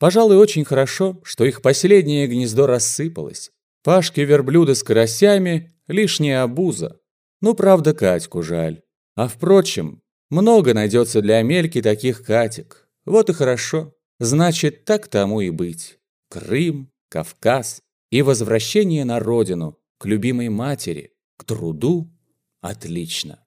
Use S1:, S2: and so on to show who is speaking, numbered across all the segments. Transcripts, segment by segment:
S1: Пожалуй, очень хорошо, что их последнее гнездо рассыпалось. Пашки верблюда с карасями – лишняя обуза. Ну, правда, Катьку жаль. А впрочем, много найдется для Амельки таких Катек. Вот и хорошо. Значит, так тому и быть. Крым, Кавказ и возвращение на родину, к любимой матери, к труду – отлично.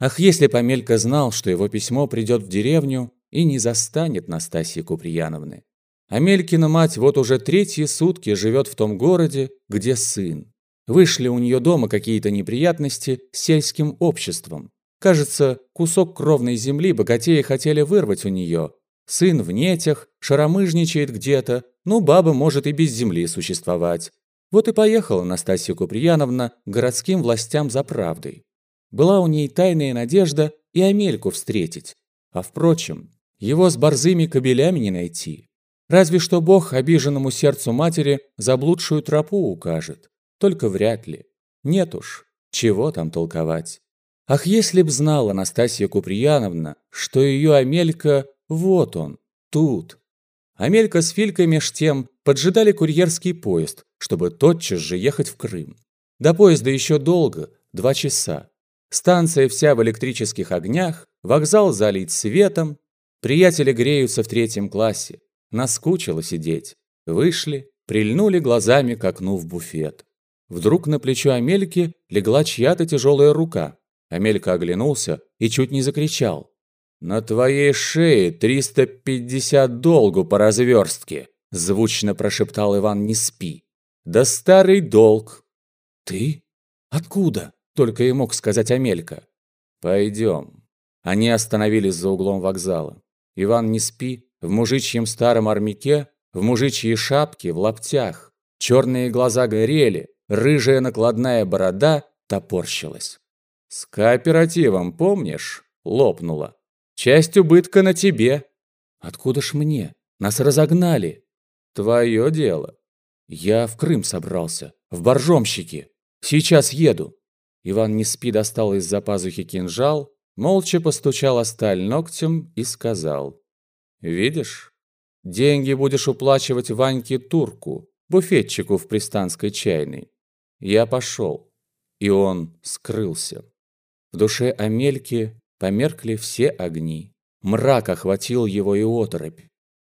S1: Ах, если б Амелька знал, что его письмо придет в деревню и не застанет Настасьи Куприяновны. Амелькина мать вот уже третьи сутки живет в том городе, где сын. Вышли у нее дома какие-то неприятности с сельским обществом. Кажется, кусок кровной земли богатеи хотели вырвать у нее. Сын в нетях, шаромыжничает где-то, ну, баба может и без земли существовать. Вот и поехала Настасья Куприяновна к городским властям за правдой. Была у ней тайная надежда и Амельку встретить. А впрочем, его с борзыми кобелями не найти. Разве что Бог обиженному сердцу матери заблудшую тропу укажет. Только вряд ли. Нет уж, чего там толковать. Ах, если б знала Анастасия Куприяновна, что ее Амелька вот он, тут. Амелька с Филькой меж тем поджидали курьерский поезд, чтобы тотчас же ехать в Крым. До поезда еще долго, два часа. Станция вся в электрических огнях, вокзал залит светом. Приятели греются в третьем классе. Наскучило сидеть. Вышли, прильнули глазами к окну в буфет. Вдруг на плечо Амельки легла чья-то тяжелая рука. Амелька оглянулся и чуть не закричал. «На твоей шее 350 долгу по разверстке!» Звучно прошептал Иван «Не спи!» «Да старый долг!» «Ты? Откуда?» Только и мог сказать Амелька. «Пойдем». Они остановились за углом вокзала. Иван «Не спи!» В мужичьем старом армяке, в мужичьей шапке, в лаптях. Черные глаза горели, рыжая накладная борода топорщилась. «С кооперативом, помнишь?» – лопнула. «Часть убытка на тебе». «Откуда ж мне? Нас разогнали». «Твое дело». «Я в Крым собрался, в боржомщики. Сейчас еду». Иван не спи достал из-за пазухи кинжал, молча постучал о сталь ногтем и сказал. Видишь? Деньги будешь уплачивать Ваньке Турку, буфетчику в пристанской чайной. Я пошел, и он скрылся. В душе Амельки померкли все огни. Мрак охватил его и оторопь.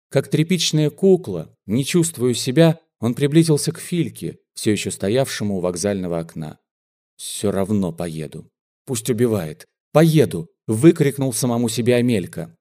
S1: Как тряпичная кукла, не чувствуя себя, он приблизился к Фильке, все еще стоявшему у вокзального окна. «Все равно поеду. Пусть убивает. Поеду!» – выкрикнул самому себе Амелька.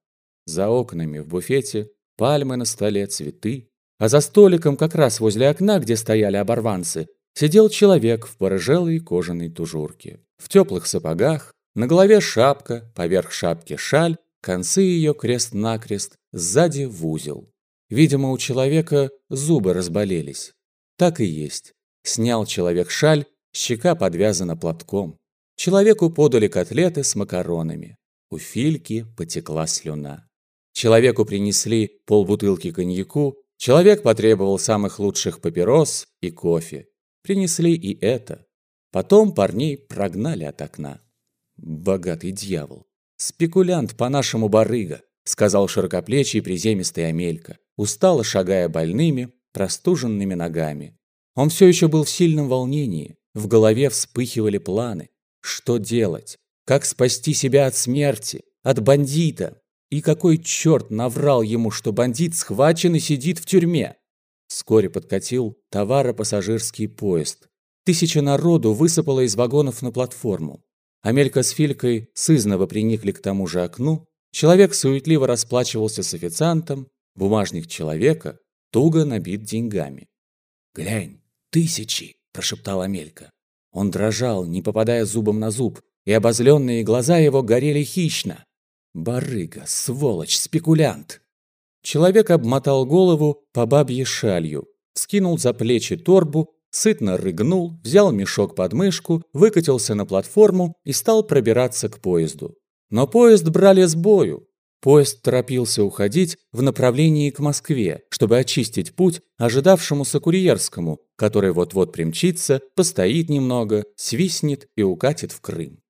S1: За окнами в буфете пальмы на столе, цветы. А за столиком, как раз возле окна, где стояли оборванцы, сидел человек в порыжелой кожаной тужурке. В теплых сапогах, на голове шапка, поверх шапки шаль, концы ее крест-накрест, сзади в узел. Видимо, у человека зубы разболелись. Так и есть. Снял человек шаль, щека подвязана платком. Человеку подали котлеты с макаронами. У Фильки потекла слюна. Человеку принесли полбутылки коньяку, человек потребовал самых лучших папирос и кофе. Принесли и это. Потом парней прогнали от окна. Богатый дьявол. Спекулянт по-нашему барыга, сказал широкоплечий приземистый Амелька, устало шагая больными, простуженными ногами. Он все еще был в сильном волнении, в голове вспыхивали планы. Что делать? Как спасти себя от смерти? От бандита? И какой черт наврал ему, что бандит схвачен и сидит в тюрьме? Вскоре подкатил товаропассажирский поезд. Тысяча народу высыпала из вагонов на платформу. Амелька с Филькой сызново приникли к тому же окну. Человек суетливо расплачивался с официантом. Бумажник человека туго набит деньгами. «Глянь, тысячи!» – прошептал Амелька. Он дрожал, не попадая зубом на зуб, и обозленные глаза его горели хищно. Барыга, сволочь, спекулянт. Человек обмотал голову по бабье шалью, скинул за плечи торбу, сытно рыгнул, взял мешок под мышку, выкатился на платформу и стал пробираться к поезду. Но поезд брали с бою. Поезд торопился уходить в направлении к Москве, чтобы очистить путь ожидавшемуся курьерскому, который вот-вот примчится, постоит немного, свистнет и укатит в Крым.